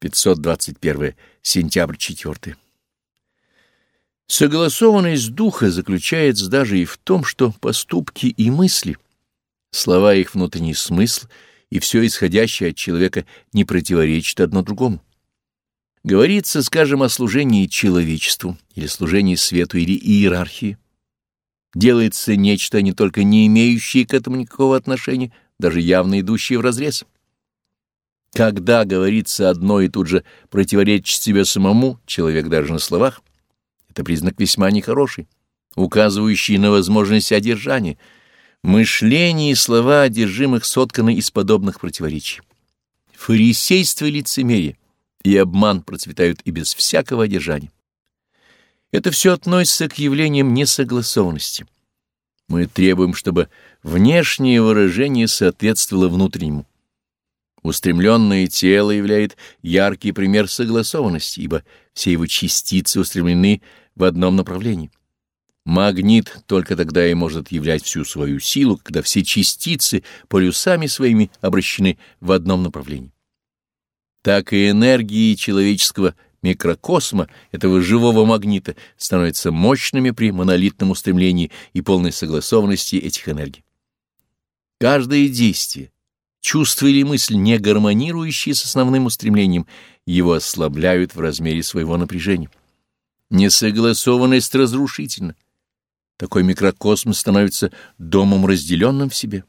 521 сентябрь 4. Согласованность духа заключается даже и в том, что поступки и мысли, слова их внутренний смысл и все исходящее от человека не противоречит одно другому. Говорится, скажем, о служении человечеству или служении свету или иерархии. Делается нечто не только не имеющее к этому никакого отношения, даже явно идущее вразрез. Когда говорится одно и тут же противоречит себе самому, человек даже на словах, это признак весьма нехороший, указывающий на возможность одержания. Мышление и слова одержимых сотканы из подобных противоречий. Фарисейство и лицемерие и обман процветают и без всякого одержания. Это все относится к явлениям несогласованности. Мы требуем, чтобы внешнее выражение соответствовало внутреннему. Устремленное тело являет яркий пример согласованности, ибо все его частицы устремлены в одном направлении. Магнит только тогда и может являть всю свою силу, когда все частицы полюсами своими обращены в одном направлении. Так и энергии человеческого микрокосма, этого живого магнита, становятся мощными при монолитном устремлении и полной согласованности этих энергий. Каждое действие, чувство или мысль, не гармонирующие с основным устремлением, его ослабляют в размере своего напряжения. Несогласованность разрушительна. Такой микрокосм становится домом, разделенным в себе.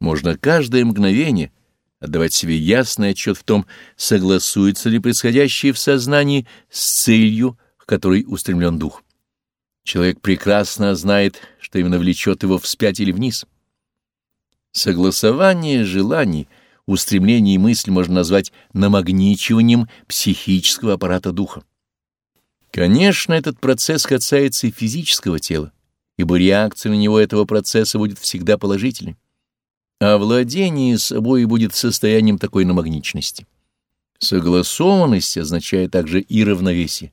Можно каждое мгновение отдавать себе ясный отчет в том, согласуется ли происходящее в сознании с целью, к которой устремлен дух. Человек прекрасно знает, что именно влечет его вспять или вниз — Согласование желаний, устремлений и мыслей можно назвать намагничиванием психического аппарата духа. Конечно, этот процесс касается и физического тела, ибо реакция на него этого процесса будет всегда положительной. А владение собой будет состоянием такой намагниченности. Согласованность означает также и равновесие.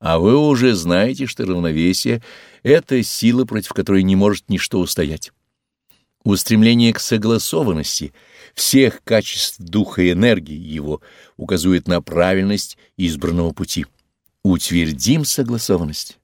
А вы уже знаете, что равновесие — это сила, против которой не может ничто устоять. Устремление к согласованности всех качеств духа и энергии его указывает на правильность избранного пути. Утвердим согласованность.